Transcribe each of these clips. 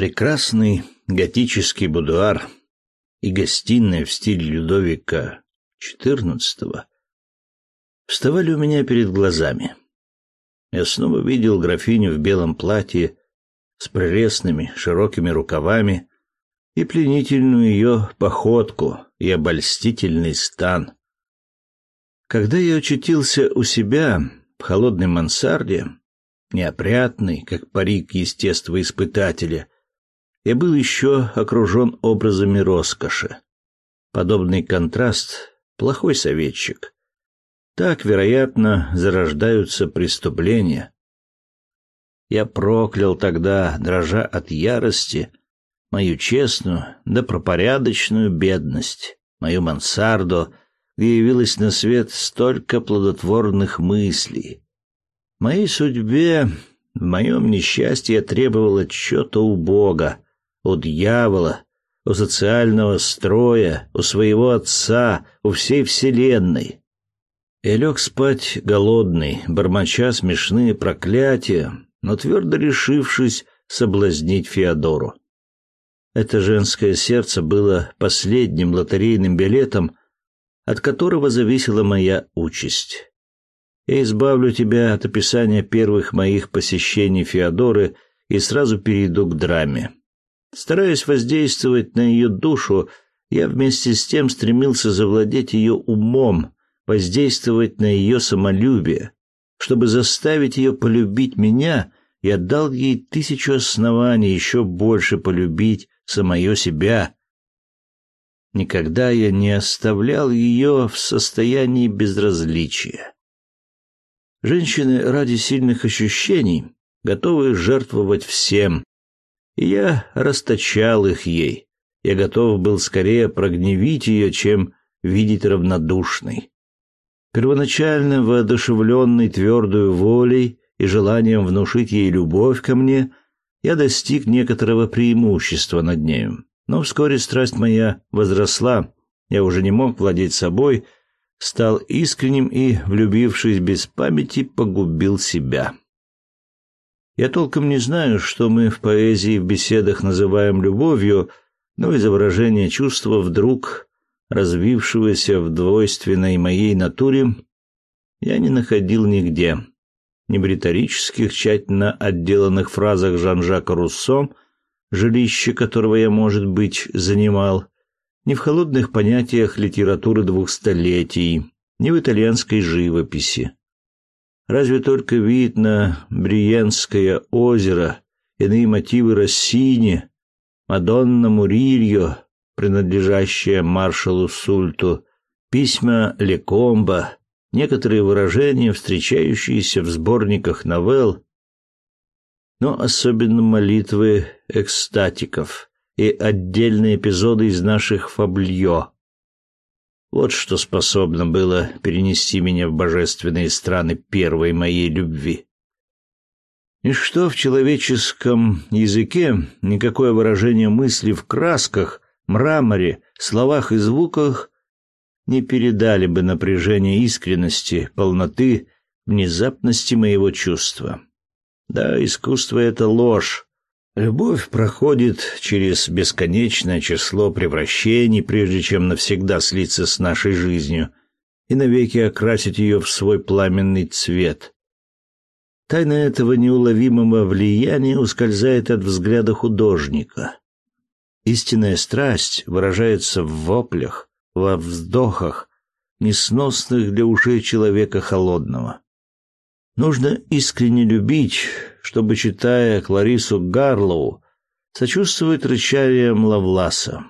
Прекрасный готический будуар и гостиная в стиле Людовика XIV вставали у меня перед глазами. Я снова видел графиню в белом платье с прелестными широкими рукавами и пленительную ее походку и обольстительный стан. Когда я очутился у себя в холодной мансарде, неопрятный, как парик естествоиспытателя, я был еще окружен образами роскоши. Подобный контраст — плохой советчик. Так, вероятно, зарождаются преступления. Я проклял тогда, дрожа от ярости, мою честную, да пропорядочную бедность, мою мансарду, где явилось на свет столько плодотворных мыслей. Моей судьбе, в моем несчастье я требовал отчета у Бога, у дьявола, у социального строя, у своего отца, у всей вселенной. Я лег спать голодный, бормоча смешные проклятия, но твердо решившись соблазнить Феодору. Это женское сердце было последним лотерейным билетом, от которого зависела моя участь. Я избавлю тебя от описания первых моих посещений Феодоры и сразу перейду к драме. Стараясь воздействовать на ее душу, я вместе с тем стремился завладеть ее умом, воздействовать на ее самолюбие, чтобы заставить ее полюбить меня, я дал ей тысячу оснований еще больше полюбить самое себя. Никогда я не оставлял ее в состоянии безразличия. Женщины ради сильных ощущений готовы жертвовать всем, и я расточал их ей. Я готов был скорее прогневить ее, чем видеть равнодушной. Первоначально воодушевленный твердой волей и желанием внушить ей любовь ко мне, я достиг некоторого преимущества над нею. Но вскоре страсть моя возросла, я уже не мог владеть собой, стал искренним и, влюбившись без памяти, погубил себя. Я толком не знаю, что мы в поэзии в беседах называем любовью, но изображение чувства вдруг развившегося в двойственной моей натуре я не находил нигде. Ни в риторических, тщательно отделанных фразах Жан-Жака Руссо, жилище которого я, может быть, занимал, ни в холодных понятиях литературы двух столетий, ни в итальянской живописи. Разве только вид на Бриенское озеро, иные мотивы Россини, Мадонна Мурильо, принадлежащая маршалу Сульту, письма Лекомба, некоторые выражения, встречающиеся в сборниках новелл, но особенно молитвы экстатиков и отдельные эпизоды из наших фабльё, вот что способно было перенести меня в божественные страны первой моей любви. Ничто в человеческом языке, никакое выражение мысли в красках, мраморе, словах и звуках не передали бы напряжение искренности, полноты, внезапности моего чувства. Да, искусство — это ложь, Любовь проходит через бесконечное число превращений, прежде чем навсегда слиться с нашей жизнью и навеки окрасить ее в свой пламенный цвет. Тайна этого неуловимого влияния ускользает от взгляда художника. Истинная страсть выражается в воплях, во вздохах, несносных для ушей человека холодного. Нужно искренне любить, чтобы, читая Кларису Гарлоу, сочувствовать рычаниям Лавласа.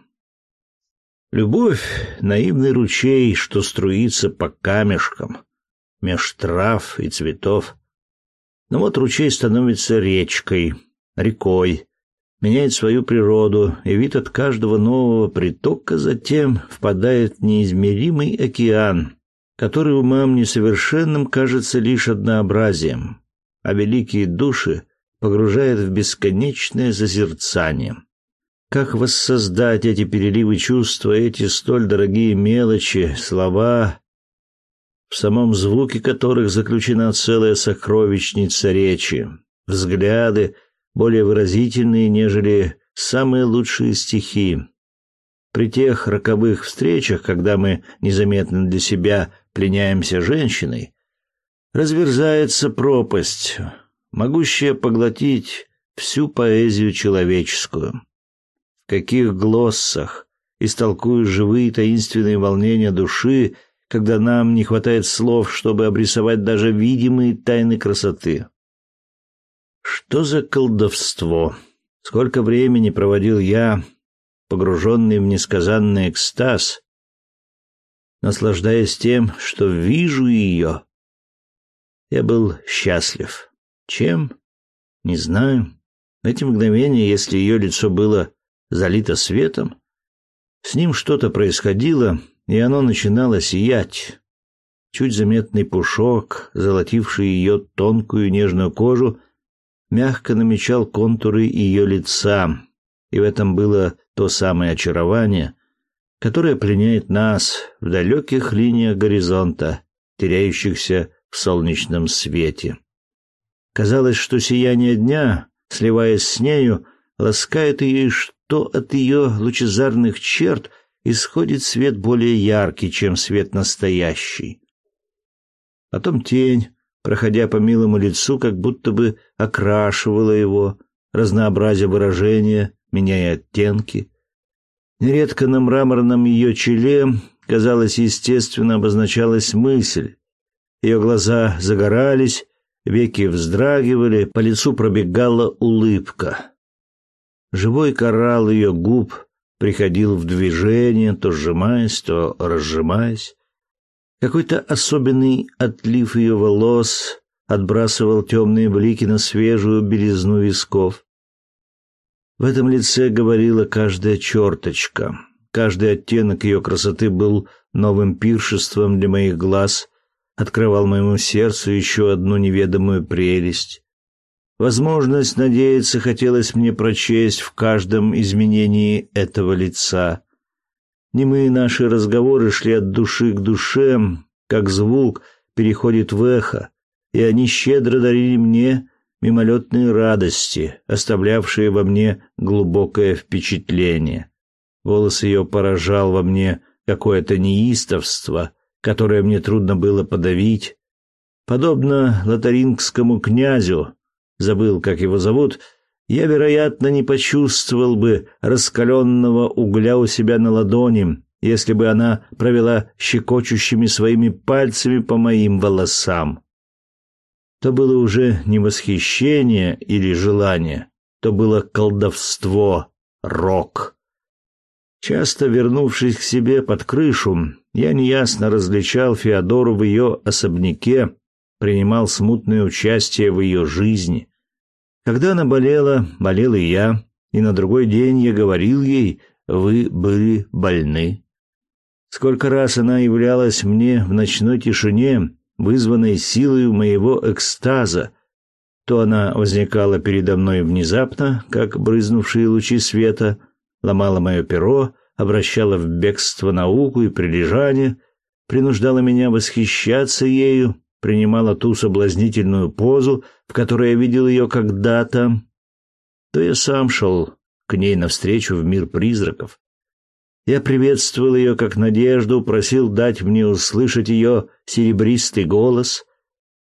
Любовь — наивный ручей, что струится по камешкам, меж трав и цветов. Но вот ручей становится речкой, рекой, меняет свою природу, и вид от каждого нового притока затем впадает в неизмеримый океан, который умам несовершенным кажется лишь однообразием, а великие души погружает в бесконечное зазерцание. Как воссоздать эти переливы чувства, эти столь дорогие мелочи, слова, в самом звуке которых заключена целая сокровищница речи, взгляды, более выразительные, нежели самые лучшие стихи. При тех роковых встречах, когда мы незаметно для себя пленяемся женщиной, разверзается пропасть, могущая поглотить всю поэзию человеческую. В каких глоссах истолкую живые таинственные волнения души, когда нам не хватает слов, чтобы обрисовать даже видимые тайны красоты. Что за колдовство? Сколько времени проводил я, погруженный в несказанный экстаз, наслаждаясь тем, что вижу ее. Я был счастлив. Чем? Не знаю. Эти мгновения, если ее лицо было залито светом, с ним что-то происходило, и оно начинало сиять. Чуть заметный пушок, золотивший ее тонкую нежную кожу, мягко намечал контуры ее лица, и в этом было то самое очарование, которое пленяет нас в далеких линиях горизонта, теряющихся в солнечном свете. Казалось, что сияние дня, сливаясь с нею, ласкает ее, и что от ее лучезарных черт исходит свет более яркий, чем свет настоящий. Потом тень, проходя по милому лицу, как будто бы окрашивала его, разнообразие выражения, меняя оттенки. Нередко на мраморном ее челе, казалось, естественно обозначалась мысль. Ее глаза загорались, веки вздрагивали, по лицу пробегала улыбка. Живой коралл ее губ приходил в движение, то сжимаясь, то разжимаясь. Какой-то особенный отлив ее волос отбрасывал темные блики на свежую белизну висков. В этом лице говорила каждая черточка. Каждый оттенок ее красоты был новым пиршеством для моих глаз, открывал моему сердцу еще одну неведомую прелесть. Возможность надеяться хотелось мне прочесть в каждом изменении этого лица. Немые наши разговоры шли от души к душе, как звук переходит в эхо, и они щедро дарили мне мимолетные радости, оставлявшие во мне глубокое впечатление. Голос ее поражал во мне какое-то неистовство, которое мне трудно было подавить. Подобно лотарингскому князю, забыл, как его зовут, — я, вероятно, не почувствовал бы раскаленного угля у себя на ладони, если бы она провела щекочущими своими пальцами по моим волосам. То было уже не восхищение или желание, то было колдовство, рок. Часто вернувшись к себе под крышу, я неясно различал Феодору в ее особняке, принимал смутное участие в ее жизни. Когда она болела, болел и я, и на другой день я говорил ей, вы были больны. Сколько раз она являлась мне в ночной тишине, вызванной силой моего экстаза, то она возникала передо мной внезапно, как брызнувшие лучи света, ломала мое перо, обращала в бегство науку и прилежание, принуждала меня восхищаться ею, принимала ту соблазнительную позу, в которой я видел ее когда-то, то я сам шел к ней навстречу в мир призраков. Я приветствовал ее как надежду, просил дать мне услышать ее серебристый голос.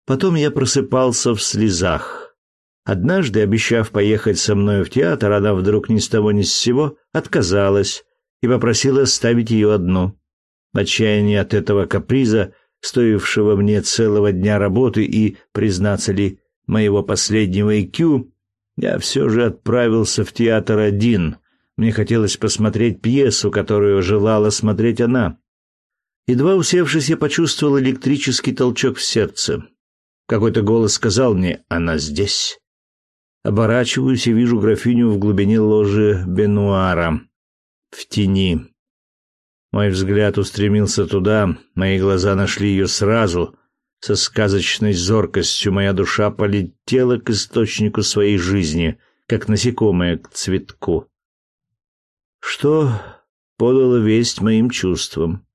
Потом я просыпался в слезах. Однажды, обещав поехать со мной в театр, она вдруг ни с того ни с сего отказалась и попросила оставить ее одну. В отчаянии от этого каприза стоившего мне целого дня работы и, признаться ли, моего последнего IQ, я все же отправился в театр один. Мне хотелось посмотреть пьесу, которую желала смотреть она. Едва усевшись, я почувствовал электрический толчок в сердце. Какой-то голос сказал мне «Она здесь». Оборачиваюсь и вижу графиню в глубине ложи Бенуара, в тени. Мой взгляд устремился туда, мои глаза нашли ее сразу. Со сказочной зоркостью моя душа полетела к источнику своей жизни, как насекомое к цветку. Что подало весть моим чувствам?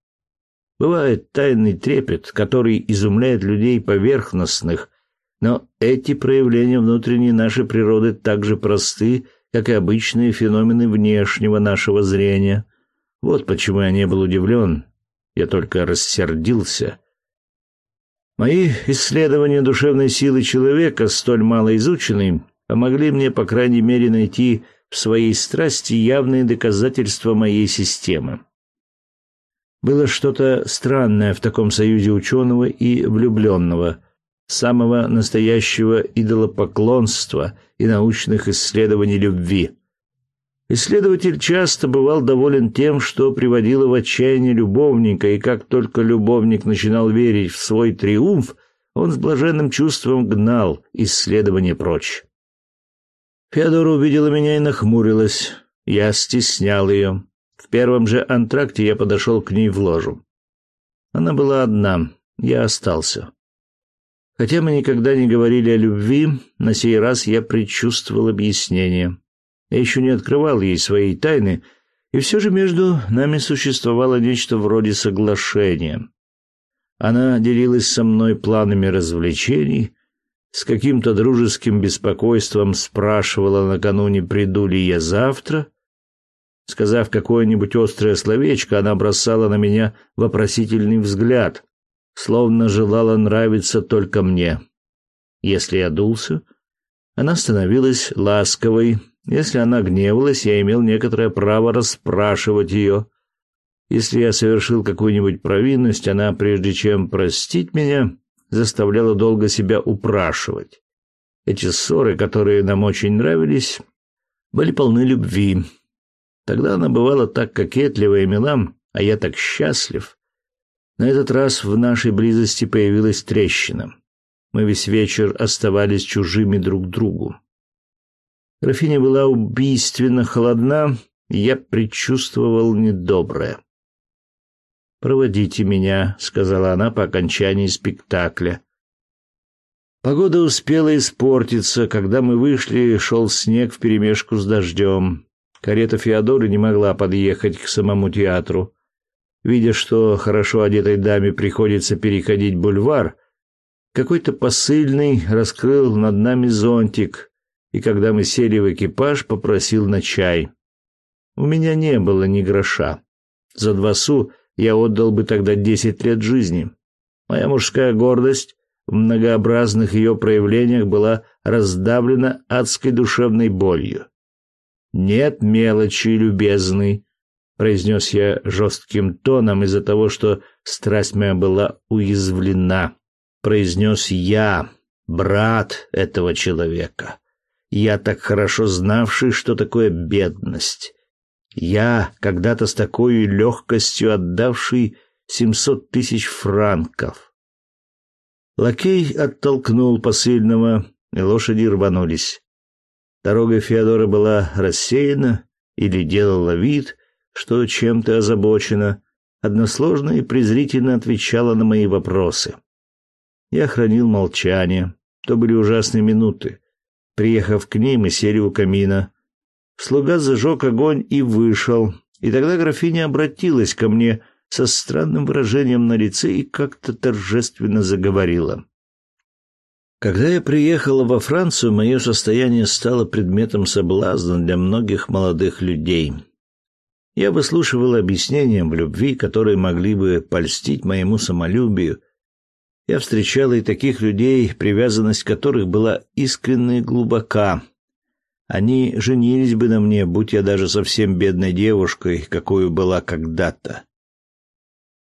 Бывает тайный трепет, который изумляет людей поверхностных, Но эти проявления внутренней нашей природы так же просты, как и обычные феномены внешнего нашего зрения. Вот почему я не был удивлен, я только рассердился. Мои исследования душевной силы человека, столь мало изученные, помогли мне, по крайней мере, найти в своей страсти явные доказательства моей системы. Было что-то странное в таком союзе ученого и влюбленного, самого настоящего идолопоклонства и научных исследований любви. Исследователь часто бывал доволен тем, что приводило в отчаяние любовника, и как только любовник начинал верить в свой триумф, он с блаженным чувством гнал исследование прочь. Феодора увидела меня и нахмурилась. Я стеснял ее. В первом же антракте я подошел к ней в ложу. Она была одна, я остался. Хотя мы никогда не говорили о любви, на сей раз я предчувствовал объяснение. Я еще не открывал ей своей тайны, и все же между нами существовало нечто вроде соглашения. Она делилась со мной планами развлечений, с каким-то дружеским беспокойством спрашивала накануне, приду ли я завтра. Сказав какое-нибудь острое словечко, она бросала на меня вопросительный взгляд, словно желала нравиться только мне. Если я дулся, она становилась ласковой. Если она гневалась, я имел некоторое право расспрашивать ее. Если я совершил какую-нибудь провинность, она, прежде чем простить меня, заставляла долго себя упрашивать. Эти ссоры, которые нам очень нравились, были полны любви. Тогда она бывала так кокетлива и мила, а я так счастлив. На этот раз в нашей близости появилась трещина. Мы весь вечер оставались чужими друг другу. Графиня была убийственно холодна, и я предчувствовал недоброе. «Проводите меня», — сказала она по окончании спектакля. Погода успела испортиться. Когда мы вышли, шел снег вперемешку с дождем. Карета Феодоры не могла подъехать к самому театру. Видя, что хорошо одетой даме приходится переходить бульвар, какой-то посыльный раскрыл над нами зонтик, и когда мы сели в экипаж, попросил на чай. У меня не было ни гроша. За два су я отдал бы тогда десять лет жизни. Моя мужская гордость в многообразных ее проявлениях была раздавлена адской душевной болью. «Нет мелочи, любезный», — произнес я жестким тоном из-за того, что страсть моя была уязвлена. Произнес я, брат этого человека. Я так хорошо знавший, что такое бедность. Я, когда-то с такой легкостью отдавший семьсот тысяч франков. Лакей оттолкнул посыльного, и лошади рванулись. Дорога Феодора была рассеяна или делала вид, что чем-то озабочена, односложно и презрительно отвечала на мои вопросы. Я хранил молчание. То были ужасные минуты. Приехав к ней, мы сели у камина. Слуга зажег огонь и вышел. И тогда графиня обратилась ко мне со странным выражением на лице и как-то торжественно заговорила. Когда я приехала во Францию, мое состояние стало предметом соблазна для многих молодых людей. Я выслушивала объяснения в любви, которые могли бы польстить моему самолюбию. Я встречала и таких людей, привязанность которых была искренна и глубока. Они женились бы на мне, будь я даже совсем бедной девушкой, какой была когда-то.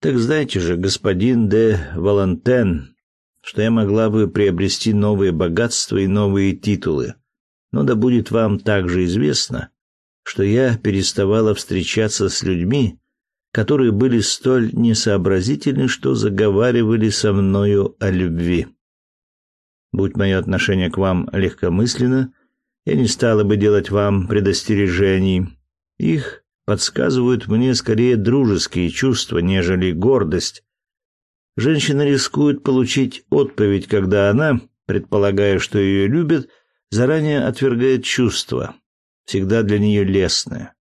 Так знаете же, господин де Валантен, что я могла бы приобрести новые богатства и новые титулы. Но да будет вам также известно, что я переставала встречаться с людьми, которые были столь несообразительны, что заговаривали со мною о любви. Будь мое отношение к вам легкомысленно, я не стала бы делать вам предостережений. Их подсказывают мне скорее дружеские чувства, нежели гордость. Женщина рискует получить отповедь, когда она, предполагая, что ее любят, заранее отвергает чувства, всегда для нее лестное.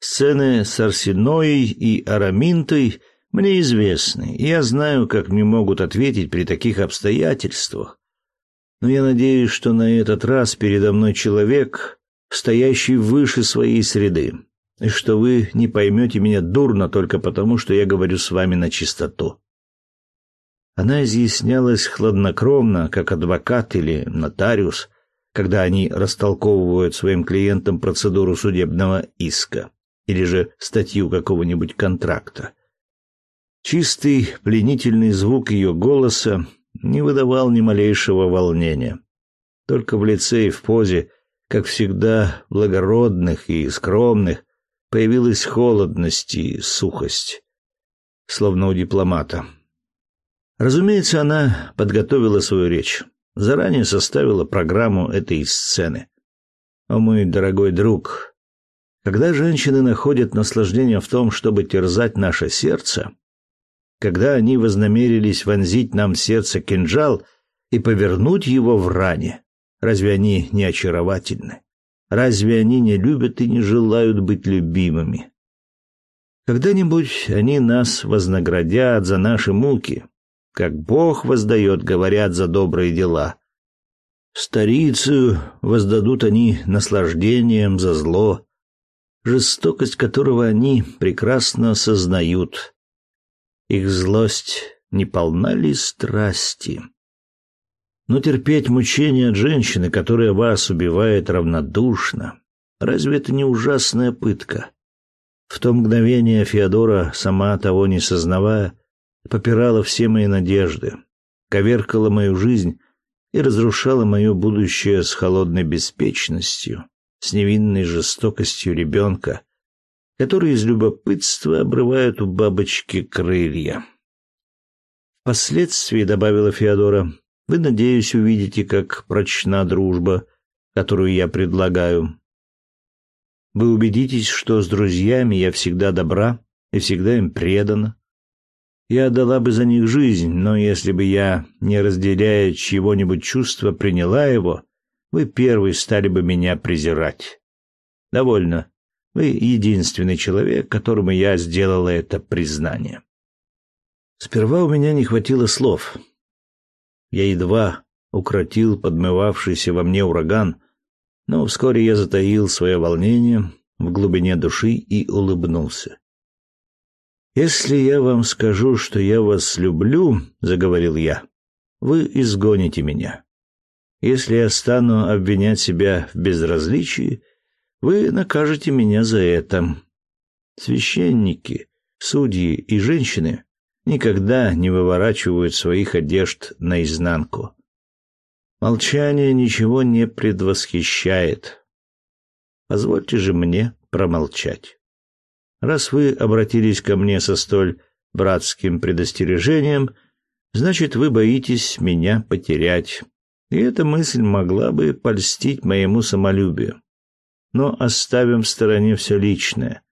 Сцены с Арсеноей и Араминтой мне известны, и я знаю, как мне могут ответить при таких обстоятельствах. Но я надеюсь, что на этот раз передо мной человек, стоящий выше своей среды, и что вы не поймете меня дурно только потому, что я говорю с вами на чистоту. Она изъяснялась хладнокровно, как адвокат или нотариус, когда они растолковывают своим клиентам процедуру судебного иска или же статью какого-нибудь контракта. Чистый, пленительный звук ее голоса не выдавал ни малейшего волнения. Только в лице и в позе, как всегда, благородных и скромных, появилась холодность и сухость, словно у дипломата. Разумеется, она подготовила свою речь, заранее составила программу этой сцены. О мой дорогой друг, когда женщины находят наслаждение в том, чтобы терзать наше сердце, когда они вознамерились вонзить нам в сердце кинжал и повернуть его в ране, разве они не очаровательны? Разве они не любят и не желают быть любимыми? Когда-нибудь они нас вознаградят за наши муки, как Бог воздает, говорят, за добрые дела. Старицу воздадут они наслаждением за зло, жестокость которого они прекрасно осознают. Их злость не полна ли страсти? Но терпеть мучения от женщины, которая вас убивает равнодушно, разве это не ужасная пытка? В то мгновение Феодора, сама того не сознавая, попирала все мои надежды, коверкала мою жизнь и разрушала мое будущее с холодной беспечностью, с невинной жестокостью ребенка, который из любопытства обрывает у бабочки крылья. Впоследствии, добавила Феодора, вы, надеюсь, увидите, как прочна дружба, которую я предлагаю. Вы убедитесь, что с друзьями я всегда добра и всегда им предана, я отдала бы за них жизнь, но если бы я, не разделяя чьего-нибудь чувства, приняла его, вы первый стали бы меня презирать. Довольно. Вы единственный человек, которому я сделала это признание. Сперва у меня не хватило слов. Я едва укротил подмывавшийся во мне ураган, но вскоре я затаил свое волнение в глубине души и улыбнулся. Если я вам скажу, что я вас люблю, заговорил я, вы изгоните меня. Если я стану обвинять себя в безразличии, вы накажете меня за это. Священники, судьи и женщины никогда не выворачивают своих одежд наизнанку. Молчание ничего не предвосхищает. Позвольте же мне промолчать. Раз вы обратились ко мне со столь братским предостережением, значит, вы боитесь меня потерять. И эта мысль могла бы польстить моему самолюбию. Но оставим в стороне все личное.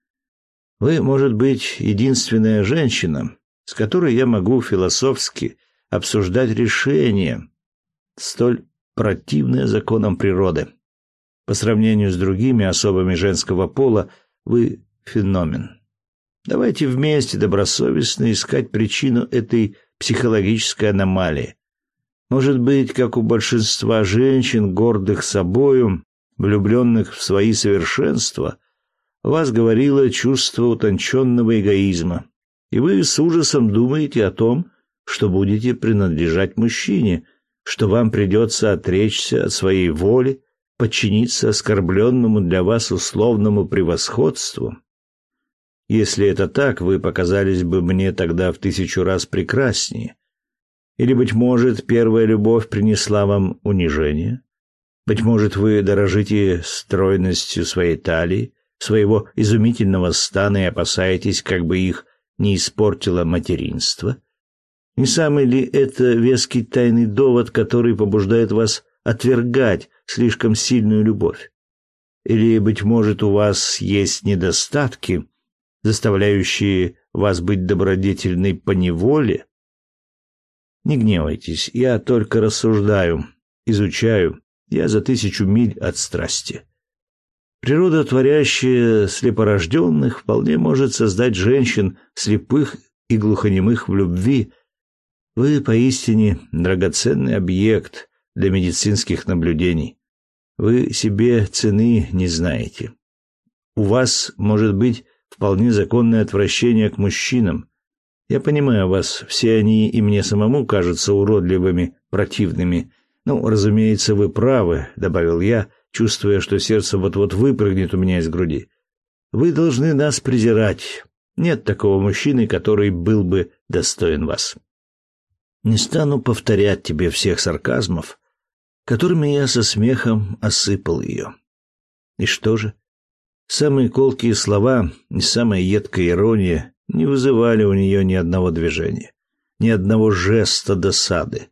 Вы, может быть, единственная женщина, с которой я могу философски обсуждать решение, столь противное законам природы. По сравнению с другими особами женского пола, вы феномен. Давайте вместе добросовестно искать причину этой психологической аномалии. Может быть, как у большинства женщин, гордых собою, влюбленных в свои совершенства, вас говорило чувство утонченного эгоизма, и вы с ужасом думаете о том, что будете принадлежать мужчине, что вам придется отречься от своей воли, подчиниться оскорбленному для вас условному превосходству, если это так, вы показались бы мне тогда в тысячу раз прекраснее. Или, быть может, первая любовь принесла вам унижение? Быть может, вы дорожите стройностью своей талии, своего изумительного стана и опасаетесь, как бы их не испортило материнство? Не самый ли это веский тайный довод, который побуждает вас отвергать слишком сильную любовь? Или, быть может, у вас есть недостатки, заставляющие вас быть добродетельной по неволе? Не гневайтесь, я только рассуждаю, изучаю, я за тысячу миль от страсти. Природа, творящая слепорожденных, вполне может создать женщин слепых и глухонемых в любви. Вы поистине драгоценный объект, для медицинских наблюдений. Вы себе цены не знаете. У вас может быть вполне законное отвращение к мужчинам. Я понимаю вас, все они и мне самому кажутся уродливыми, противными. Ну, разумеется, вы правы, добавил я, чувствуя, что сердце вот-вот выпрыгнет у меня из груди. Вы должны нас презирать. Нет такого мужчины, который был бы достоин вас. Не стану повторять тебе всех сарказмов, которыми я со смехом осыпал ее. И что же? Самые колкие слова и самая едкая ирония не вызывали у нее ни одного движения, ни одного жеста досады.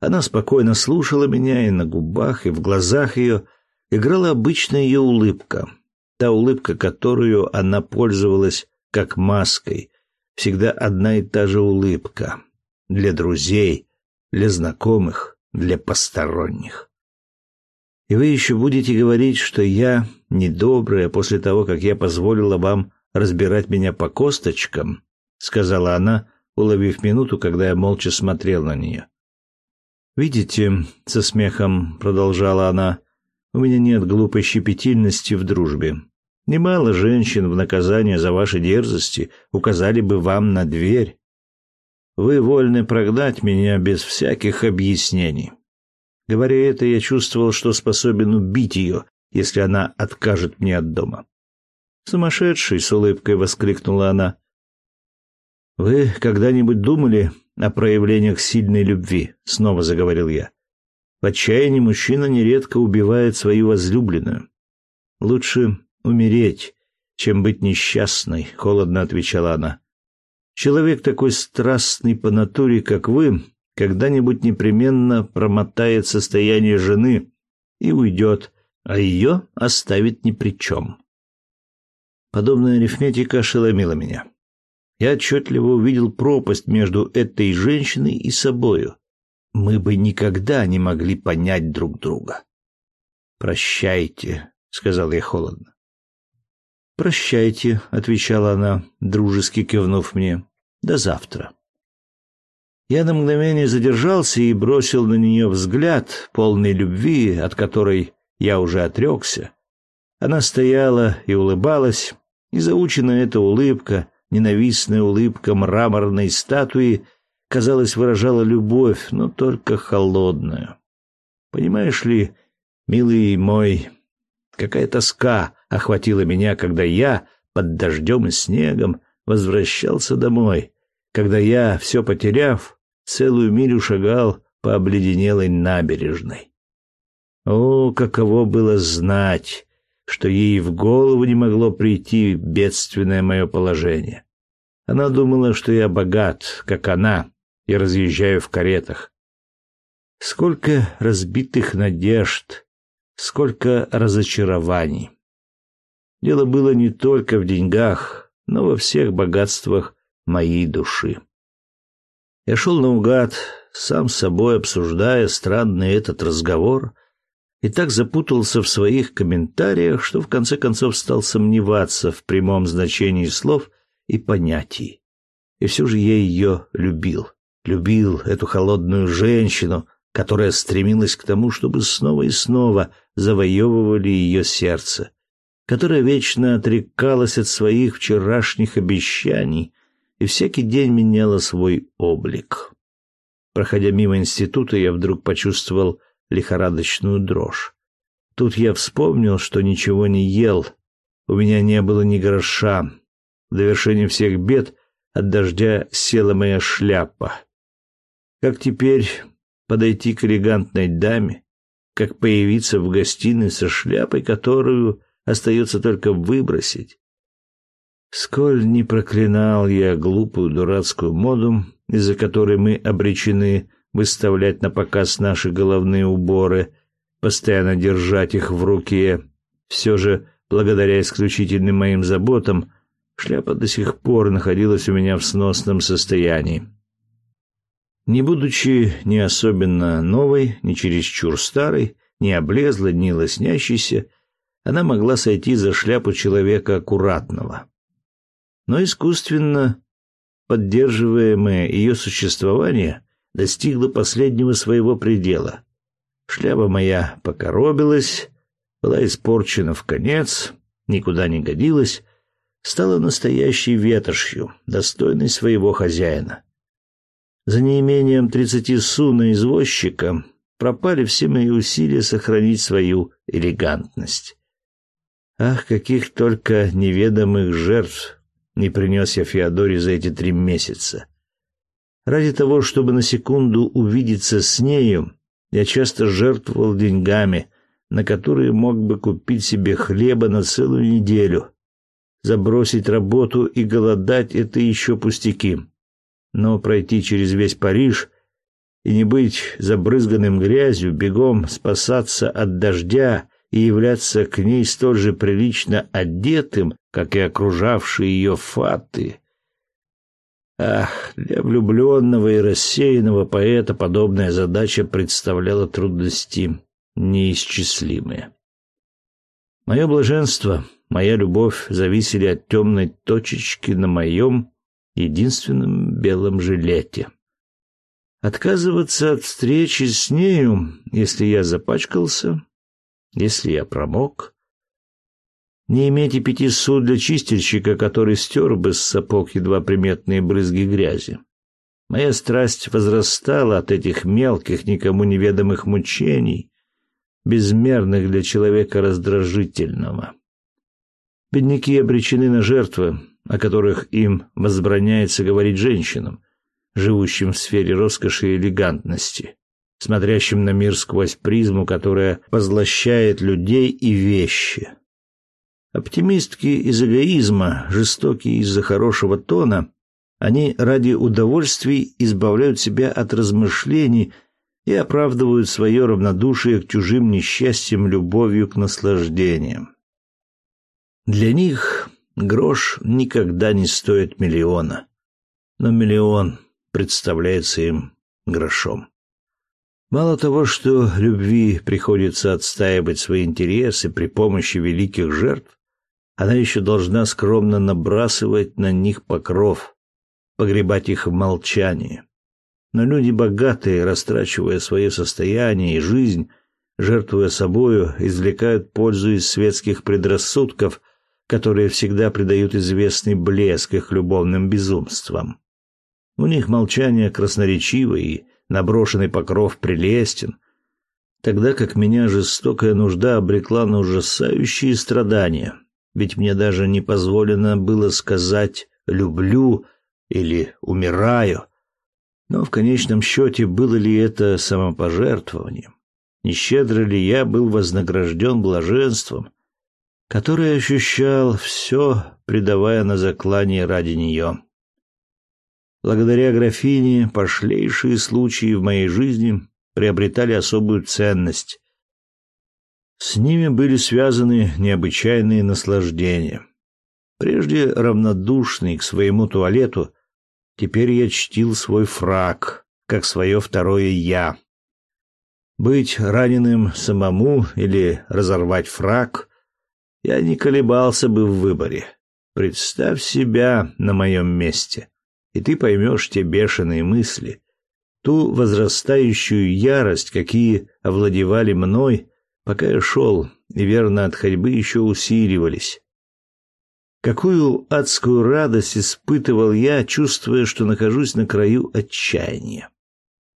Она спокойно слушала меня, и на губах, и в глазах ее играла обычная ее улыбка, та улыбка, которую она пользовалась как маской, всегда одна и та же улыбка для друзей, для знакомых, для посторонних. И вы еще будете говорить, что я недобрая после того, как я позволила вам разбирать меня по косточкам, сказала она, уловив минуту, когда я молча смотрел на нее. Видите, со смехом продолжала она, у меня нет глупой щепетильности в дружбе. Немало женщин в наказание за ваши дерзости указали бы вам на дверь. Вы вольны прогнать меня без всяких объяснений. Говоря это, я чувствовал, что способен убить ее, если она откажет мне от дома. Сумасшедший, с улыбкой воскликнула она. Вы когда-нибудь думали о проявлениях сильной любви? снова заговорил я. В отчаянии мужчина нередко убивает свою возлюбленную. Лучше умереть, чем быть несчастной, холодно отвечала она. Человек такой страстный по натуре, как вы, когда-нибудь непременно промотает состояние жены и уйдет, а ее оставит ни при чем. Подобная арифметика ошеломила меня. Я отчетливо увидел пропасть между этой женщиной и собою. Мы бы никогда не могли понять друг друга. «Прощайте», — сказал я холодно. «Прощайте», — отвечала она, дружески кивнув мне. «До завтра». Я на мгновение задержался и бросил на нее взгляд, полный любви, от которой я уже отрекся. Она стояла и улыбалась, и заученная эта улыбка, ненавистная улыбка мраморной статуи, казалось, выражала любовь, но только холодную. Понимаешь ли, милый мой, какая тоска охватила меня, когда я под дождем и снегом возвращался домой, когда я, все потеряв, целую милю шагал по обледенелой набережной. О, каково было знать, что ей в голову не могло прийти бедственное мое положение. Она думала, что я богат, как она, и разъезжаю в каретах. Сколько разбитых надежд, сколько разочарований. Дело было не только в деньгах, но во всех богатствах моей души. Я шел наугад, сам с собой обсуждая странный этот разговор, и так запутался в своих комментариях, что в конце концов стал сомневаться в прямом значении слов и понятий. И все же я ее любил. Любил эту холодную женщину, которая стремилась к тому, чтобы снова и снова завоевывали ее сердце которая вечно отрекалась от своих вчерашних обещаний и всякий день меняла свой облик. Проходя мимо института, я вдруг почувствовал лихорадочную дрожь. Тут я вспомнил, что ничего не ел, у меня не было ни гроша. В довершение всех бед от дождя села моя шляпа. Как теперь подойти к элегантной даме, как появиться в гостиной со шляпой, которую Остается только выбросить. Сколь не проклинал я глупую дурацкую моду, из-за которой мы обречены выставлять на показ наши головные уборы, постоянно держать их в руке, все же, благодаря исключительным моим заботам, шляпа до сих пор находилась у меня в сносном состоянии. Не будучи ни особенно новой, ни чересчур старой, ни облезлой, ни лоснящейся, она могла сойти за шляпу человека аккуратного. Но искусственно поддерживаемое ее существование достигло последнего своего предела. Шляпа моя покоробилась, была испорчена в конец, никуда не годилась, стала настоящей ветошью, достойной своего хозяина. За неимением тридцати су на извозчика пропали все мои усилия сохранить свою элегантность. Ах, каких только неведомых жертв не принес я Феодоре за эти три месяца. Ради того, чтобы на секунду увидеться с нею, я часто жертвовал деньгами, на которые мог бы купить себе хлеба на целую неделю. Забросить работу и голодать — это еще пустяки. Но пройти через весь Париж и не быть забрызганным грязью, бегом спасаться от дождя и являться к ней столь же прилично одетым, как и окружавшие ее фаты. Ах, для влюбленного и рассеянного поэта подобная задача представляла трудности неисчислимые. Мое блаженство, моя любовь зависели от темной точечки на моем единственном белом жилете. Отказываться от встречи с нею, если я запачкался, если я промок, не иметь и пяти суд для чистильщика, который стер бы с сапог едва приметные брызги грязи. Моя страсть возрастала от этих мелких, никому неведомых мучений, безмерных для человека раздражительного. Бедняки обречены на жертвы, о которых им возбраняется говорить женщинам, живущим в сфере роскоши и элегантности, смотрящим на мир сквозь призму, которая позлощает людей и вещи. Оптимистки из эгоизма, жестокие из-за хорошего тона, они ради удовольствий избавляют себя от размышлений и оправдывают свое равнодушие к чужим несчастьям любовью к наслаждениям. Для них грош никогда не стоит миллиона, но миллион представляется им грошом. Мало того, что любви приходится отстаивать свои интересы при помощи великих жертв, она еще должна скромно набрасывать на них покров, погребать их в молчании. Но люди богатые, растрачивая свое состояние и жизнь, жертвуя собою, извлекают пользу из светских предрассудков, которые всегда придают известный блеск их любовным безумствам. У них молчание красноречиво и наброшенный покров прелестен, тогда как меня жестокая нужда обрекла на ужасающие страдания, ведь мне даже не позволено было сказать «люблю» или «умираю». Но в конечном счете было ли это самопожертвованием? Не щедро ли я был вознагражден блаженством, которое ощущал все, предавая на заклание ради нее? Благодаря графине пошлейшие случаи в моей жизни приобретали особую ценность, с ними были связаны необычайные наслаждения. Прежде равнодушный к своему туалету, теперь я чтил свой фрак, как свое второе «я». Быть раненым самому или разорвать фрак, я не колебался бы в выборе. Представь себя на моем месте, и ты поймешь те бешеные мысли, ту возрастающую ярость, какие овладевали мной пока я шел, и верно от ходьбы еще усиливались. Какую адскую радость испытывал я, чувствуя, что нахожусь на краю отчаяния.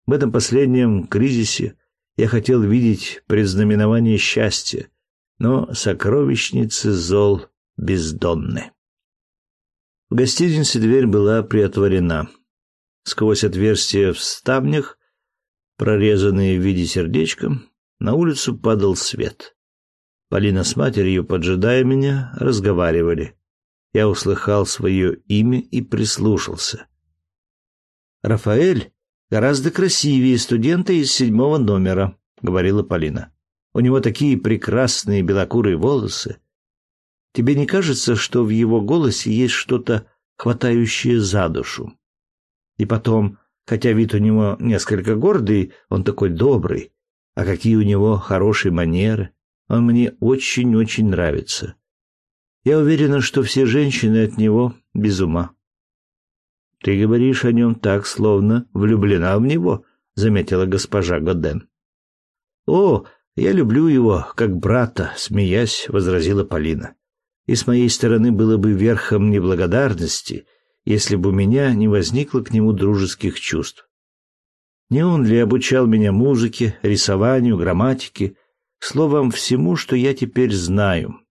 В этом последнем кризисе я хотел видеть предзнаменование счастья, но сокровищницы зол бездонны. В гостинице дверь была приотворена. Сквозь отверстия в ставнях, прорезанные в виде сердечка, на улицу падал свет. Полина с матерью, поджидая меня, разговаривали. Я услыхал свое имя и прислушался. «Рафаэль гораздо красивее студента из седьмого номера», — говорила Полина. «У него такие прекрасные белокурые волосы. Тебе не кажется, что в его голосе есть что-то хватающее за душу? И потом, хотя вид у него несколько гордый, он такой добрый, а какие у него хорошие манеры. Он мне очень-очень нравится. Я уверена, что все женщины от него без ума. Ты говоришь о нем так, словно влюблена в него, заметила госпожа Годен. О, я люблю его, как брата, смеясь, возразила Полина. И с моей стороны было бы верхом неблагодарности, если бы у меня не возникло к нему дружеских чувств. Не он ли обучал меня музыке, рисованию, грамматике, словом, всему, что я теперь знаю?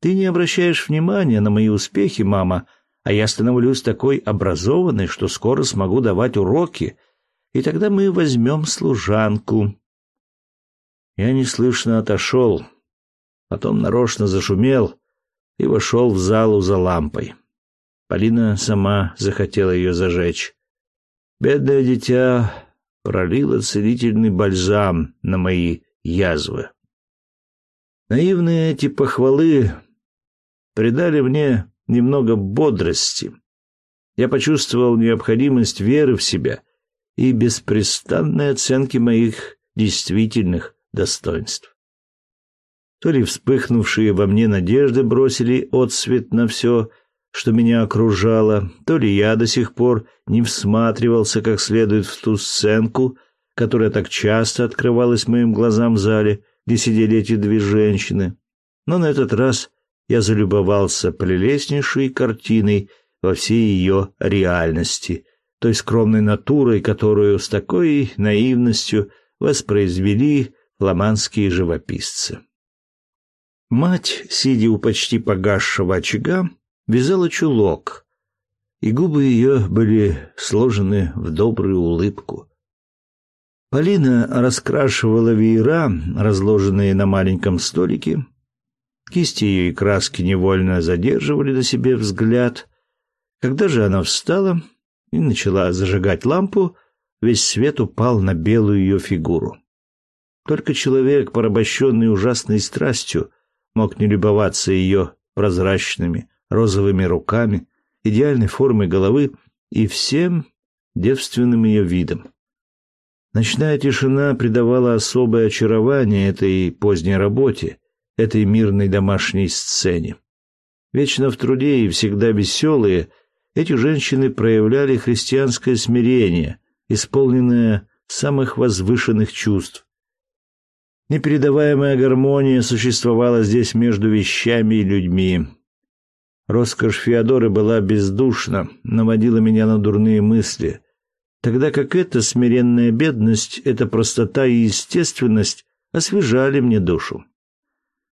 Ты не обращаешь внимания на мои успехи, мама, а я становлюсь такой образованной, что скоро смогу давать уроки, и тогда мы возьмем служанку. Я неслышно отошел, потом нарочно зашумел и вошел в залу за лампой. Полина сама захотела ее зажечь. Бедное дитя пролила целительный бальзам на мои язвы. Наивные эти похвалы придали мне немного бодрости. Я почувствовал необходимость веры в себя и беспрестанной оценки моих действительных достоинств. То ли вспыхнувшие во мне надежды бросили отсвет на все, что меня окружало, то ли я до сих пор не всматривался как следует в ту сценку, которая так часто открывалась моим глазам в зале, где сидели эти две женщины. Но на этот раз я залюбовался прелестнейшей картиной во всей ее реальности, той скромной натурой, которую с такой наивностью воспроизвели фламандские живописцы. Мать, сидя у почти погасшего очага, вязала чулок, и губы ее были сложены в добрую улыбку. Полина раскрашивала веера, разложенные на маленьком столике. Кисти ее и краски невольно задерживали на себе взгляд. Когда же она встала и начала зажигать лампу, весь свет упал на белую ее фигуру. Только человек, порабощенный ужасной страстью, мог не любоваться ее прозрачными, розовыми руками, идеальной формой головы и всем девственным ее видом. Ночная тишина придавала особое очарование этой поздней работе, этой мирной домашней сцене. Вечно в труде и всегда веселые, эти женщины проявляли христианское смирение, исполненное самых возвышенных чувств. Непередаваемая гармония существовала здесь между вещами и людьми. Роскошь Феодоры была бездушна, наводила меня на дурные мысли, тогда как эта смиренная бедность, эта простота и естественность освежали мне душу.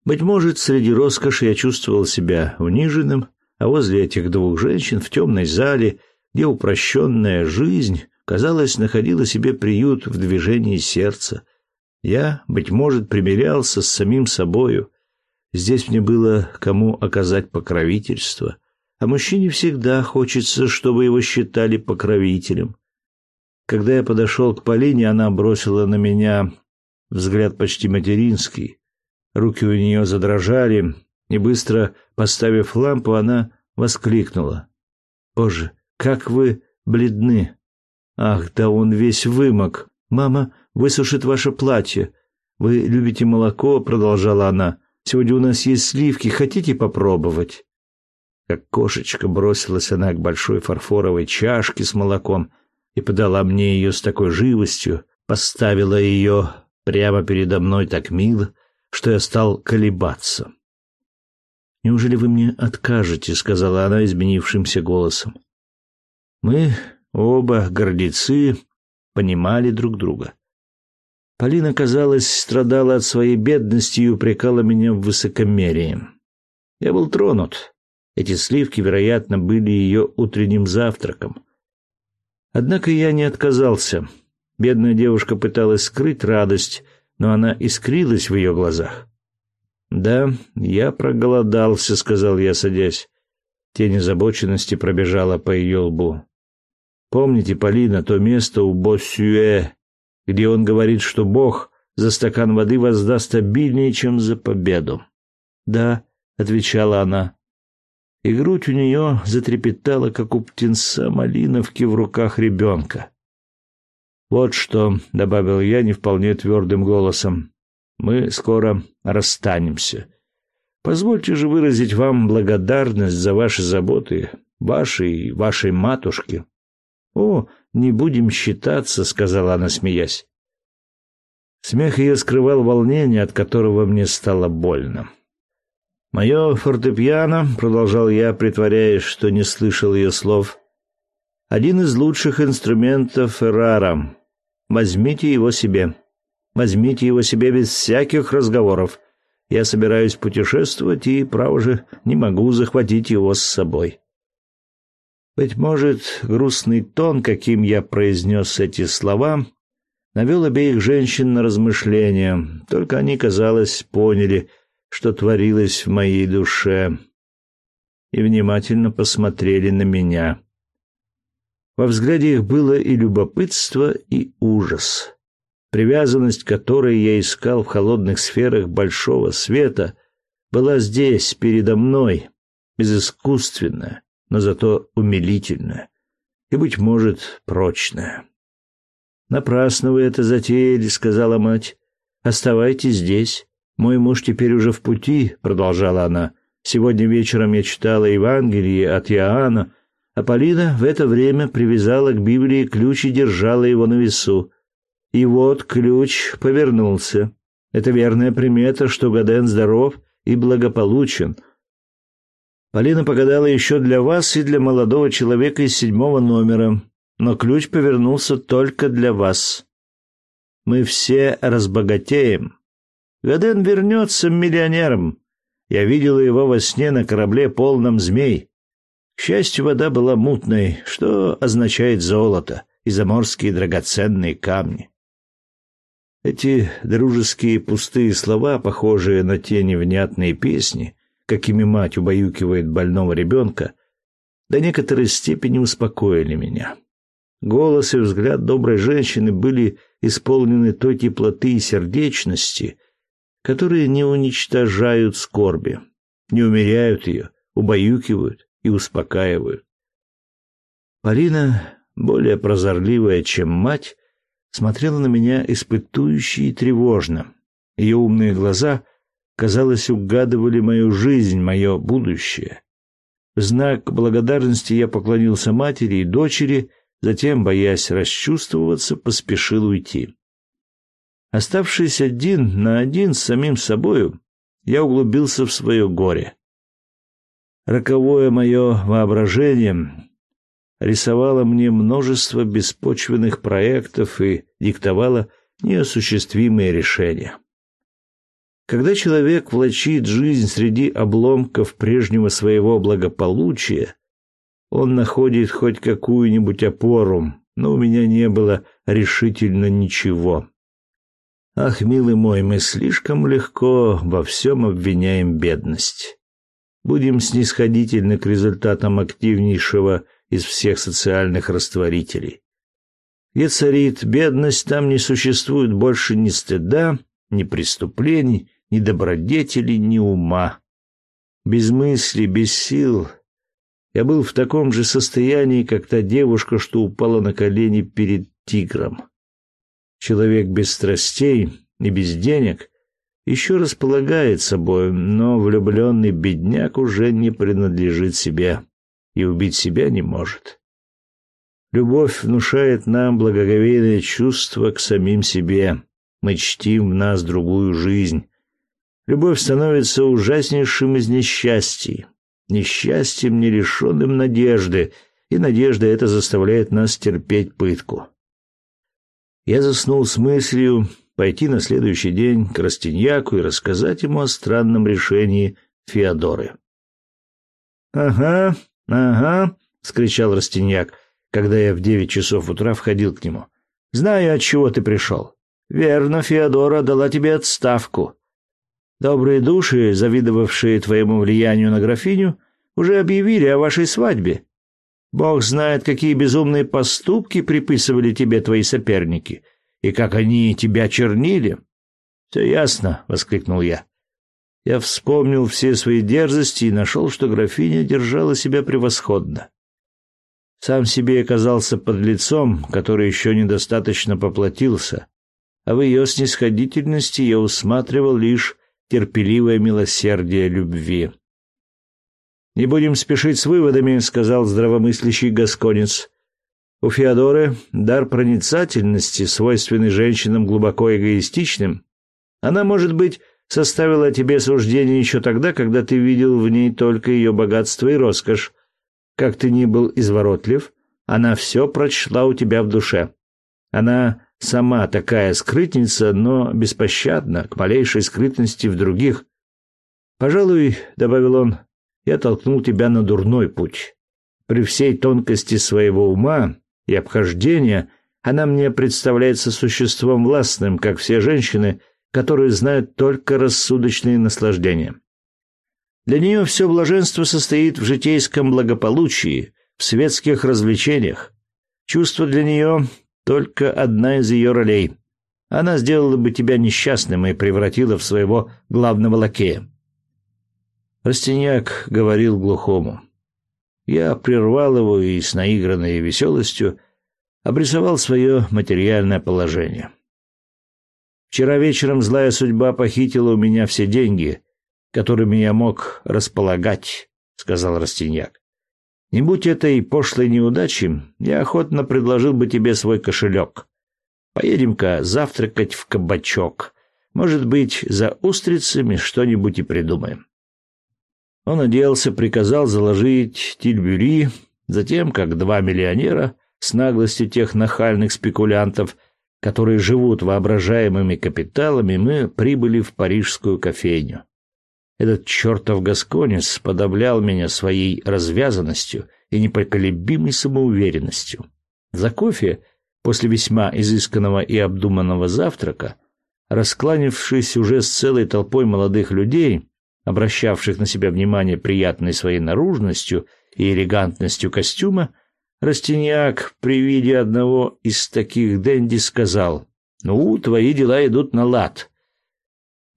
Быть может, среди роскоши я чувствовал себя униженным, а возле этих двух женщин в темной зале, где упрощенная жизнь, казалось, находила себе приют в движении сердца, я, быть может, примирялся с самим собою, Здесь мне было кому оказать покровительство, а мужчине всегда хочется, чтобы его считали покровителем. Когда я подошел к Полине, она бросила на меня взгляд почти материнский. Руки у нее задрожали, и быстро поставив лампу, она воскликнула: "Боже, как вы бледны! Ах, да он весь вымок. Мама высушит ваше платье. Вы любите молоко?" продолжала она. Сегодня у нас есть сливки, хотите попробовать?» Как кошечка бросилась она к большой фарфоровой чашке с молоком и подала мне ее с такой живостью, поставила ее прямо передо мной так мило, что я стал колебаться. «Неужели вы мне откажете?» — сказала она изменившимся голосом. Мы оба гордецы понимали друг друга. Полина, казалось, страдала от своей бедности и упрекала меня в высокомерии. Я был тронут. Эти сливки, вероятно, были ее утренним завтраком. Однако я не отказался. Бедная девушка пыталась скрыть радость, но она искрилась в ее глазах. «Да, я проголодался», — сказал я, садясь. Тень озабоченности пробежала по ее лбу. «Помните, Полина, то место у Боссюэ, где он говорит, что Бог за стакан воды воздаст обильнее, чем за победу. «Да», — отвечала она. И грудь у нее затрепетала, как у птенца малиновки в руках ребенка. «Вот что», — добавил я не вполне твердым голосом, — «мы скоро расстанемся. Позвольте же выразить вам благодарность за ваши заботы, вашей и вашей матушки». «О, не будем считаться, сказала она, смеясь. Смех ее скрывал волнение, от которого мне стало больно. «Мое фортепиано», — продолжал я, притворяясь, что не слышал ее слов, — «один из лучших инструментов Эрара. Возьмите его себе. Возьмите его себе без всяких разговоров. Я собираюсь путешествовать и, право же, не могу захватить его с собой». Быть может, грустный тон, каким я произнес эти слова, навел обеих женщин на размышления, только они, казалось, поняли — что творилось в моей душе, и внимательно посмотрели на меня. Во взгляде их было и любопытство, и ужас. Привязанность, которой я искал в холодных сферах большого света, была здесь, передо мной, безыскусственная, но зато умилительная и, быть может, прочная. «Напрасно вы это затеяли», — сказала мать. «Оставайтесь здесь. Мой муж теперь уже в пути, продолжала она. Сегодня вечером я читала Евангелие от Иоанна, а Полина в это время привязала к Библии ключ и держала его на весу. И вот ключ повернулся. Это верная примета, что Гаден здоров и благополучен. Полина погадала еще для вас и для молодого человека из седьмого номера, но ключ повернулся только для вас. Мы все разбогатеем, Гаден вернется миллионером. Я видела его во сне на корабле полном змей. К счастью, вода была мутной, что означает золото и заморские драгоценные камни. Эти дружеские пустые слова, похожие на те невнятные песни, какими мать убаюкивает больного ребенка, до некоторой степени успокоили меня. Голос и взгляд доброй женщины были исполнены той теплоты и сердечности, которые не уничтожают скорби, не умеряют ее, убаюкивают и успокаивают. Полина, более прозорливая, чем мать, смотрела на меня испытующе и тревожно. Ее умные глаза, казалось, угадывали мою жизнь, мое будущее. В знак благодарности я поклонился матери и дочери, затем, боясь расчувствоваться, поспешил уйти. Оставшись один на один с самим собою, я углубился в свое горе. Роковое мое воображение рисовало мне множество беспочвенных проектов и диктовало неосуществимые решения. Когда человек влачит жизнь среди обломков прежнего своего благополучия, он находит хоть какую-нибудь опору, но у меня не было решительно ничего. Ах, милый мой, мы слишком легко во всем обвиняем бедность. Будем снисходительны к результатам активнейшего из всех социальных растворителей. Где царит бедность, там не существует больше ни стыда, ни преступлений, ни добродетели, ни ума. Без мысли, без сил. Я был в таком же состоянии, как та девушка, что упала на колени перед тигром. Человек без страстей и без денег еще располагает собой, но влюбленный бедняк уже не принадлежит себе и убить себя не может. Любовь внушает нам благоговейное чувство к самим себе. Мы чтим в нас другую жизнь. Любовь становится ужаснейшим из несчастий, несчастьем, не лишенным надежды, и надежда эта заставляет нас терпеть пытку. Я заснул с мыслью пойти на следующий день к Растиньяку и рассказать ему о странном решении Феодоры. «Ага, ага», — скричал Растиньяк, когда я в девять часов утра входил к нему. «Знаю, от чего ты пришел. Верно, Феодора дала тебе отставку. Добрые души, завидовавшие твоему влиянию на графиню, уже объявили о вашей свадьбе. Бог знает, какие безумные поступки приписывали тебе твои соперники, и как они тебя чернили. «Все ясно», — воскликнул я. Я вспомнил все свои дерзости и нашел, что графиня держала себя превосходно. Сам себе оказался под лицом, который еще недостаточно поплатился, а в ее снисходительности я усматривал лишь терпеливое милосердие любви. «Не будем спешить с выводами», — сказал здравомыслящий гасконец. У Феодоры дар проницательности, свойственный женщинам глубоко эгоистичным. Она, может быть, составила тебе суждение еще тогда, когда ты видел в ней только ее богатство и роскошь. Как ты ни был изворотлив, она все прочла у тебя в душе. Она сама такая скрытница, но беспощадна к малейшей скрытности в других. Пожалуй, добавил он, я толкнул тебя на дурной путь. При всей тонкости своего ума и обхождения она мне представляется существом властным, как все женщины, которые знают только рассудочные наслаждения. Для нее все блаженство состоит в житейском благополучии, в светских развлечениях. Чувство для нее только одна из ее ролей. Она сделала бы тебя несчастным и превратила в своего главного лакея. Растиньяк говорил глухому. Я прервал его и с наигранной веселостью обрисовал свое материальное положение. Вчера вечером злая судьба похитила у меня все деньги, которыми я мог располагать, сказал Растиньяк. Не будь этой пошлой неудачи, я охотно предложил бы тебе свой кошелек. Поедем-ка завтракать в кабачок. Может быть, за устрицами что-нибудь и придумаем. Он оделся, приказал заложить тильбюри, затем, как два миллионера, с наглостью тех нахальных спекулянтов, которые живут воображаемыми капиталами, мы прибыли в парижскую кофейню. Этот чертов гасконец подавлял меня своей развязанностью и непоколебимой самоуверенностью. За кофе, после весьма изысканного и обдуманного завтрака, раскланившись уже с целой толпой молодых людей, обращавших на себя внимание приятной своей наружностью и элегантностью костюма, Растиньяк при виде одного из таких денди сказал: "Ну, твои дела идут на лад".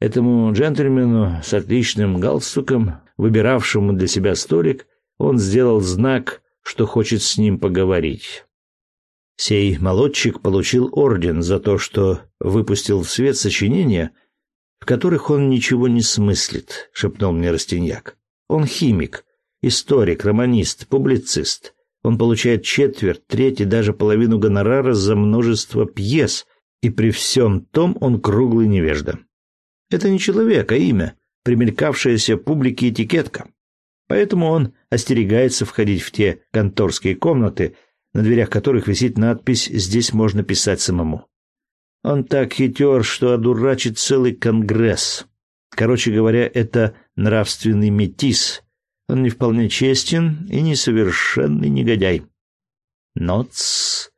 Этому джентльмену с отличным галстуком, выбиравшему для себя столик, он сделал знак, что хочет с ним поговорить. Сей молодчик получил орден за то, что выпустил в свет сочинения, в которых он ничего не смыслит, шепнул мне Растиньяк. Он химик, историк, романист, публицист. Он получает четверть, треть и даже половину гонорара за множество пьес, и при всем том он круглый невежда. Это не человек, а имя, примелькавшаяся публике этикетка. Поэтому он остерегается входить в те конторские комнаты, на дверях которых висит надпись «Здесь можно писать самому». Он так хитер, что одурачит целый конгресс. Короче говоря, это нравственный метис. Он не вполне честен и несовершенный негодяй. Ноц.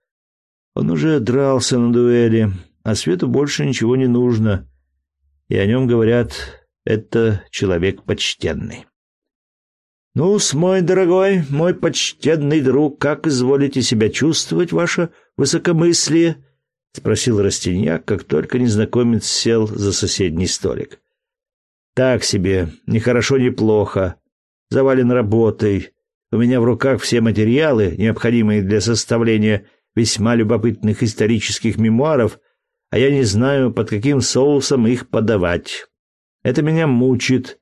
Он уже дрался на дуэли, а свету больше ничего не нужно. И о нем говорят, это человек почтенный. ну мой дорогой, мой почтенный друг, как изволите себя чувствовать, ваше высокомыслие? — спросил Растиньяк, как только незнакомец сел за соседний столик. «Так себе, ни хорошо, ни плохо. Завален работой. У меня в руках все материалы, необходимые для составления весьма любопытных исторических мемуаров, а я не знаю, под каким соусом их подавать. Это меня мучит.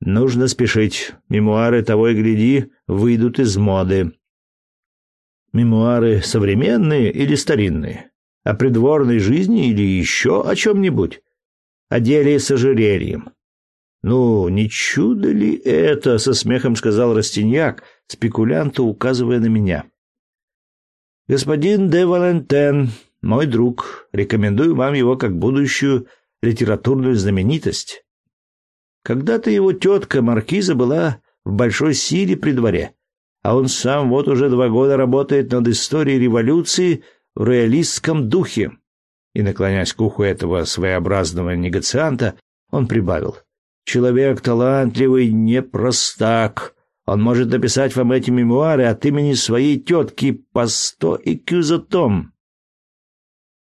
Нужно спешить. Мемуары того и гляди выйдут из моды». «Мемуары современные или старинные?» О придворной жизни или еще о чем-нибудь? О деле с ожерельем. «Ну, не чудо ли это?» — со смехом сказал Растиньяк, спекулянту указывая на меня. «Господин де Валентен, мой друг, рекомендую вам его как будущую литературную знаменитость. Когда-то его тетка Маркиза была в большой силе при дворе, а он сам вот уже два года работает над историей революции — в реалистском духе. И, наклонясь к уху этого своеобразного негацианта, он прибавил. «Человек талантливый, не простак. Он может написать вам эти мемуары от имени своей тетки по сто и кюзатом».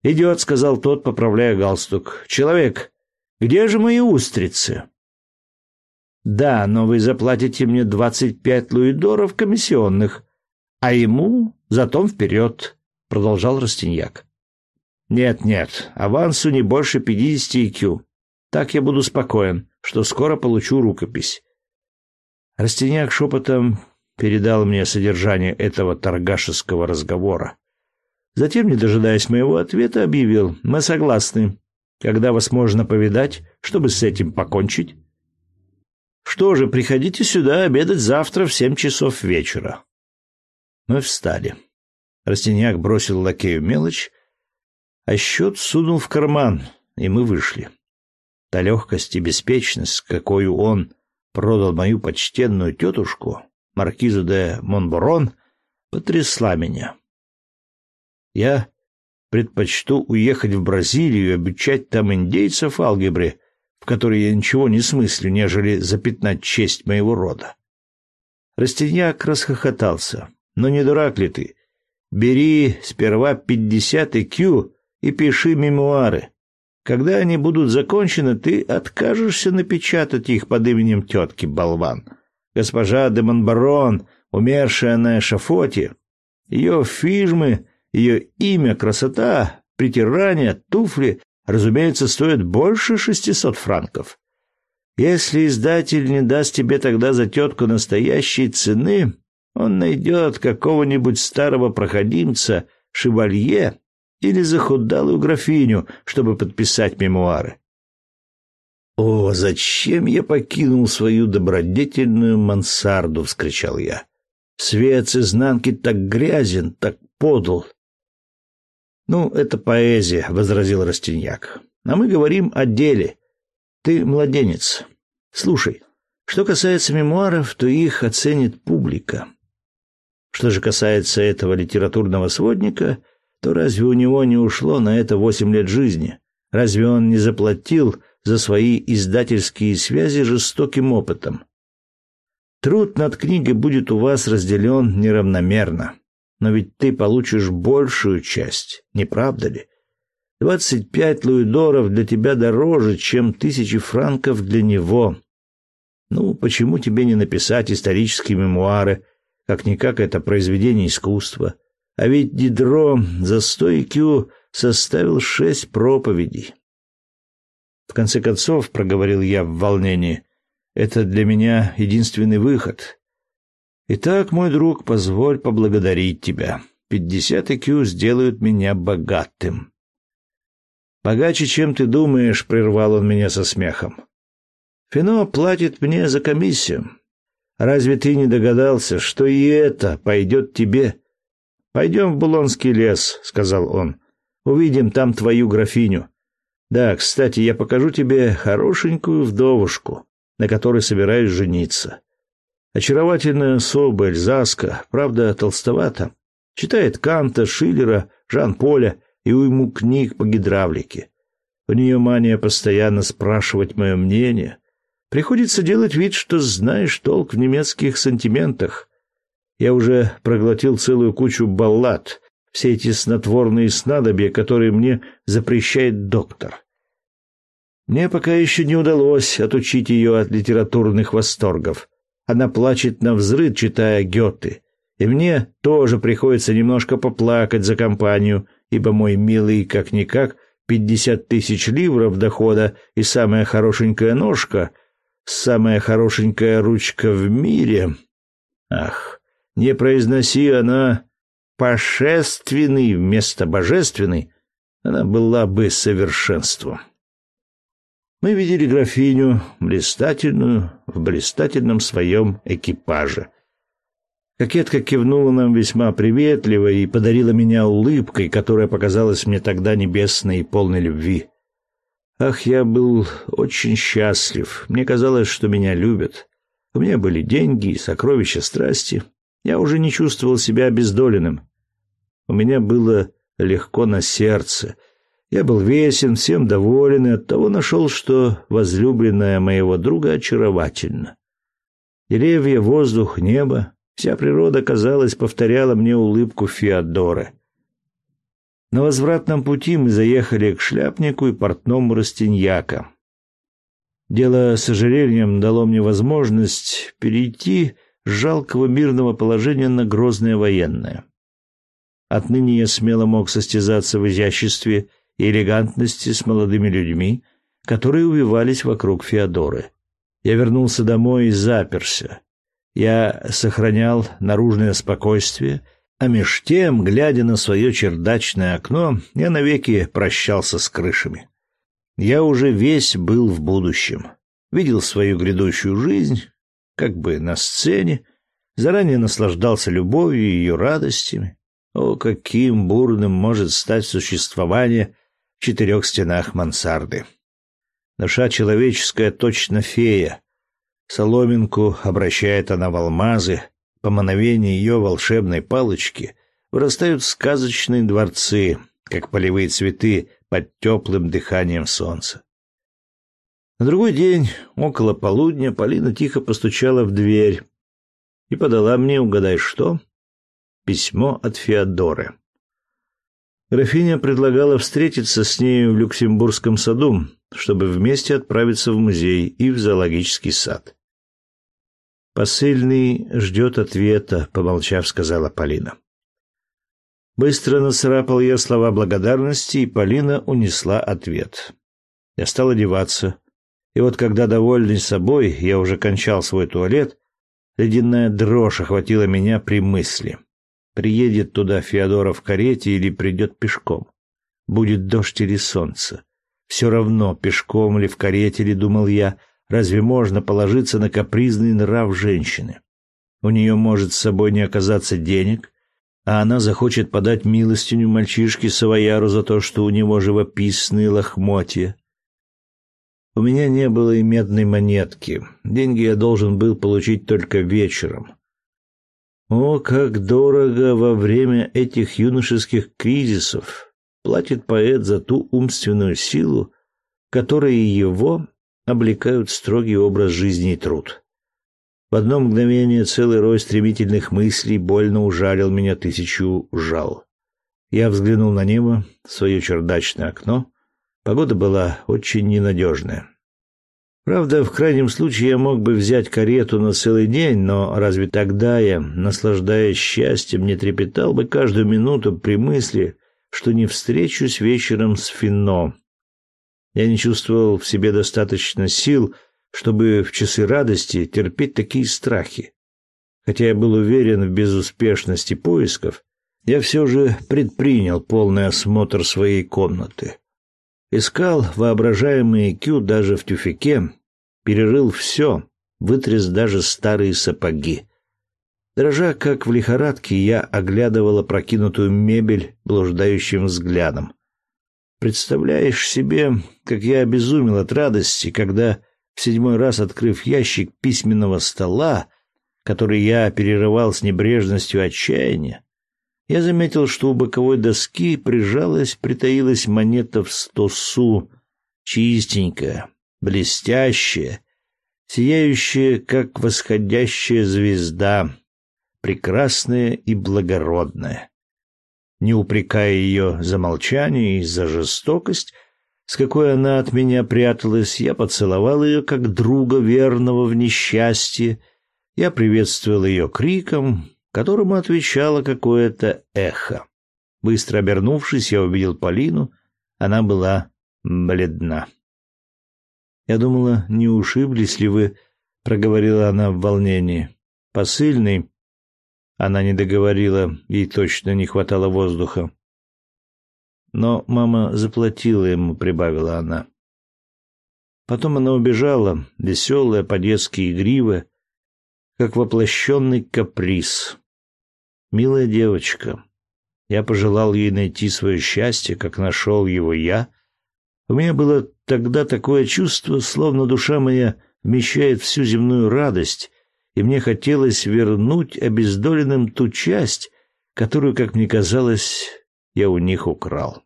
«Идет», — сказал тот, поправляя галстук. «Человек, где же мои устрицы?» «Да, но вы заплатите мне двадцать пять луидоров комиссионных, а ему затом вперед продолжал Растиньяк. Нет, нет, авансу не больше пятидесяти IQ. Так я буду спокоен, что скоро получу рукопись. Растиньяк шепотом передал мне содержание этого торгашеского разговора, Затем, не дожидаясь моего ответа, объявил «Мы согласны. Когда вас можно повидать, чтобы с этим покончить?» «Что же, приходите сюда обедать завтра в семь часов вечера». Мы встали. Растиньяк бросил лакею мелочь, а счет сунул в карман, и мы вышли. Та легкость и беспечность, с какой он продал мою почтенную тетушку, маркизу де Монборон, потрясла меня. Я предпочту уехать в Бразилию и обучать там индейцев алгебре, в которой я ничего не смыслю, нежели запятнать честь моего рода. Растиньяк расхохотался. «Но не дурак ли ты? Бери сперва пятьдесят IQ и пиши мемуары. Когда они будут закончены, ты откажешься напечатать их под именем тетки, болван. Госпожа де Монбарон, умершая на эшафоте, ее фижмы, ее имя, красота, притирание, туфли, разумеется, стоят больше шестисот франков. Если издатель не даст тебе тогда за тетку настоящей цены, он найдет какого-нибудь старого проходимца, шевалье или захудалую графиню, чтобы подписать мемуары. «О, зачем я покинул свою добродетельную мансарду?» — вскричал я. «Свет с изнанки так грязен, так подл». «Ну, это поэзия», — возразил Растиньяк. «А мы говорим о деле. Ты младенец. Слушай, что касается мемуаров, то их оценит публика. Что же касается этого литературного сводника, то разве у него не ушло на это восемь лет жизни? Разве он не заплатил за свои издательские связи жестоким опытом? Труд над книгой будет у вас разделен неравномерно. Но ведь ты получишь большую часть, не правда ли? Двадцать пять луидоров для тебя дороже, чем тысячи франков для него. Ну, почему тебе не написать исторические мемуары как-никак это произведение искусства. А ведь Дидро за стойкю составил шесть проповедей. В конце концов, проговорил я в волнении, это для меня единственный выход. Итак, мой друг, позволь поблагодарить тебя. Пятьдесят IQ сделают меня богатым. Богаче, чем ты думаешь, прервал он меня со смехом. Фино платит мне за комиссию. Разве ты не догадался, что и это пойдет тебе? Пойдем в Булонский лес, сказал он. Увидим там твою графиню. Да, кстати, я покажу тебе хорошенькую вдовушку, на которой собираюсь жениться. Очаровательная особа Эльзаска, правда, толстовата. Читает Канта, Шиллера, Жан-Поля и уйму книг по гидравлике. У нее мания постоянно спрашивать мое мнение, Приходится делать вид, что знаешь толк в немецких сантиментах. Я уже проглотил целую кучу баллад, все эти снотворные снадобья, которые мне запрещает доктор. Мне пока еще не удалось отучить ее от литературных восторгов. Она плачет на взрыв, читая Гёте. И мне тоже приходится немножко поплакать за компанию, ибо мой милый, как-никак, пятьдесят тысяч ливров дохода и самая хорошенькая ножка — самая хорошенькая ручка в мире. Ах, не произноси она «пошественный» вместо «божественный», она была бы совершенством. Мы видели графиню, блистательную, в блистательном своем экипаже. Кокетка кивнула нам весьма приветливо и подарила меня улыбкой, которая показалась мне тогда небесной и полной любви. Ах, я был очень счастлив. Мне казалось, что меня любят. У меня были деньги и сокровища страсти. Я уже не чувствовал себя обездоленным. У меня было легко на сердце. Я был весен, всем доволен и оттого нашел, что возлюбленная моего друга очаровательна. Деревья, воздух, небо, вся природа, казалось, повторяла мне улыбку Феодора. На возвратном пути мы заехали к шляпнику и портному Растиньяка. Дело с ожерельем дало мне возможность перейти с жалкого мирного положения на грозное военное. Отныне я смело мог состязаться в изяществе и элегантности с молодыми людьми, которые увивались вокруг Феодоры. Я вернулся домой и заперся. Я сохранял наружное спокойствие, А меж тем, глядя на свое чердачное окно, я навеки прощался с крышами. Я уже весь был в будущем. Видел свою грядущую жизнь, как бы на сцене, заранее наслаждался любовью и ее радостями. О, каким бурным может стать существование четырех стенах мансарды! Душа человеческая точно фея. Соломинку обращает она в алмазы, по мановению ее волшебной палочки вырастают сказочные дворцы, как полевые цветы под теплым дыханием солнца. На другой день, около полудня, Полина тихо постучала в дверь и подала мне, угадай что, письмо от Феодоры. Графиня предлагала встретиться с ней в Люксембургском саду, чтобы вместе отправиться в музей и в зоологический сад. Посыльный ждет ответа, помолчав, сказала Полина. Быстро нацарапал я слова благодарности, и Полина унесла ответ. Я стал одеваться. И вот когда, довольный собой, я уже кончал свой туалет, ледяная дрожь охватила меня при мысли. Приедет туда Феодора в карете или придет пешком. Будет дождь или солнце. Все равно, пешком ли в карете ли, думал я, — Разве можно положиться на капризный нрав женщины? У нее может с собой не оказаться денег, а она захочет подать милостиню мальчишке Савояру за то, что у него живописные лохмотья. У меня не было и медной монетки. Деньги я должен был получить только вечером. О, как дорого во время этих юношеских кризисов платит поэт за ту умственную силу, которая его облекают строгий образ жизни и труд. В одно мгновение целый рой стремительных мыслей больно ужалил меня тысячу жал. Я взглянул на небо, свое чердачное окно. Погода была очень ненадежная. Правда, в крайнем случае я мог бы взять карету на целый день, но разве тогда я, наслаждаясь счастьем, не трепетал бы каждую минуту при мысли, что не встречусь вечером с Фино, я не чувствовал в себе достаточно сил, чтобы в часы радости терпеть такие страхи. Хотя я был уверен в безуспешности поисков, я все же предпринял полный осмотр своей комнаты. Искал воображаемые кю даже в тюфяке, перерыл все, вытряс даже старые сапоги. Дрожа, как в лихорадке, я оглядывал опрокинутую мебель блуждающим взглядом. Представляешь себе, как я обезумел от радости, когда, в седьмой раз открыв ящик письменного стола, который я перерывал с небрежностью отчаяния, я заметил, что у боковой доски прижалась, притаилась монета в сто су, чистенькая, блестящая, сияющая, как восходящая звезда, прекрасная и благородная. Не упрекая ее за молчание и за жестокость, с какой она от меня пряталась, я поцеловал ее как друга верного в несчастье. Я приветствовал ее криком, которому отвечало какое-то эхо. Быстро обернувшись, я увидел Полину. Она была бледна. «Я думала, не ушиблись ли вы?» — проговорила она в волнении. «Посыльный она не договорила, ей точно не хватало воздуха. Но мама заплатила ему, прибавила она. Потом она убежала, веселая, по-детски игривая, как воплощенный каприз. Милая девочка. Я пожелал ей найти свое счастье, как нашел его я. У меня было тогда такое чувство, словно душа моя вмещает всю земную радость и мне хотелось вернуть обездоленным ту часть, которую, как мне казалось, я у них украл.